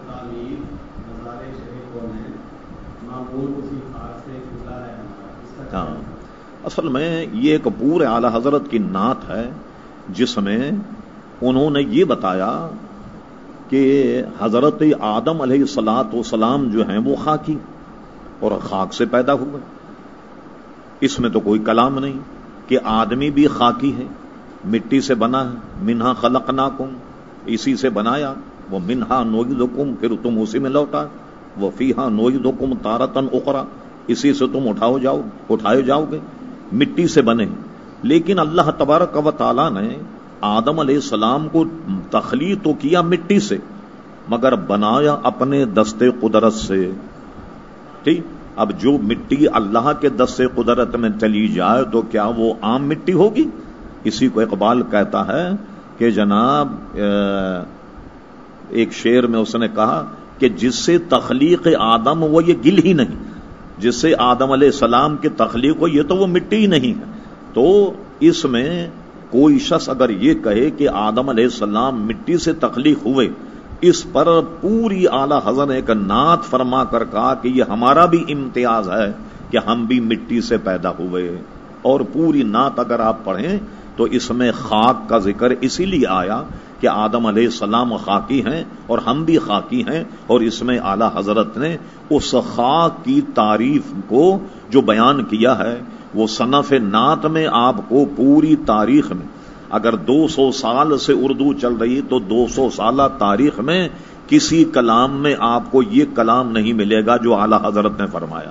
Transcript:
سے معمول اسی خاص ہے اس کا کیا ہاں۔ اصل میں یہ ایک پورے اعلی حضرت کی نعت ہے جس میں انہوں نے یہ بتایا کہ حضرت آدم علیہ السلاط وسلام جو ہیں وہ خاکی اور خاک سے پیدا ہوئے۔ اس میں تو کوئی کلام نہیں کہ آدمی بھی خاکی ہے مٹی سے بنا ہے منہا خلق اسی سے بنایا۔ وہ منہا نوئی کم پھر تم اسی میں لوٹا۔ وہ فیحا نوئی کم تارتن اخرا۔ اسی سے تم اٹھاؤ جاؤ، اٹھائے جاؤ گے مٹی سے بنے۔ لیکن اللہ تبارک و تعالیٰ نے آدم علیہ السلام کو تخلیق تو کیا مٹی سے، مگر بنایا اپنے دستے قدرت سے۔ ٹھیک؟ اب جو مٹی اللہ کے دستے قدرت میں چلی جائے تو کیا وہ عام مٹی ہوگی؟ اسی کو اقبال کہتا ہے کہ جناب ایک شعر میں اس نے کہا کہ جس سے تخلیق آدم وہ یہ گل ہی نہیں۔ جس سے آدم علیہ السلام کی تخلیق ہو، یہ تو وہ مٹی ہی نہیں ہے۔ تو اس میں کوئی شخص اگر یہ کہے کہ آدم علیہ السلام مٹی سے تخلیق ہوئے، اس پر پوری اعلی حضر ایک نعت فرما کر کہا کہ یہ ہمارا بھی امتیاز ہے کہ ہم بھی مٹی سے پیدا ہوئے۔ اور پوری نعت اگر آپ پڑھیں تو اس میں خاک کا ذکر اسی لیے آیا کہ آدم علیہ السلام خاکی ہیں اور ہم بھی خاکی ہیں اور اس میں اعلی حضرت نے اس خاک کی تعریف کو جو بیان کیا ہے، وہ صنف نعت میں آپ کو پوری تاریخ میں، اگر دو سو سال سے اردو چل رہی تو دو سو سالہ تاریخ میں کسی کلام میں آپ کو یہ کلام نہیں ملے گا جو اعلی حضرت نے فرمایا۔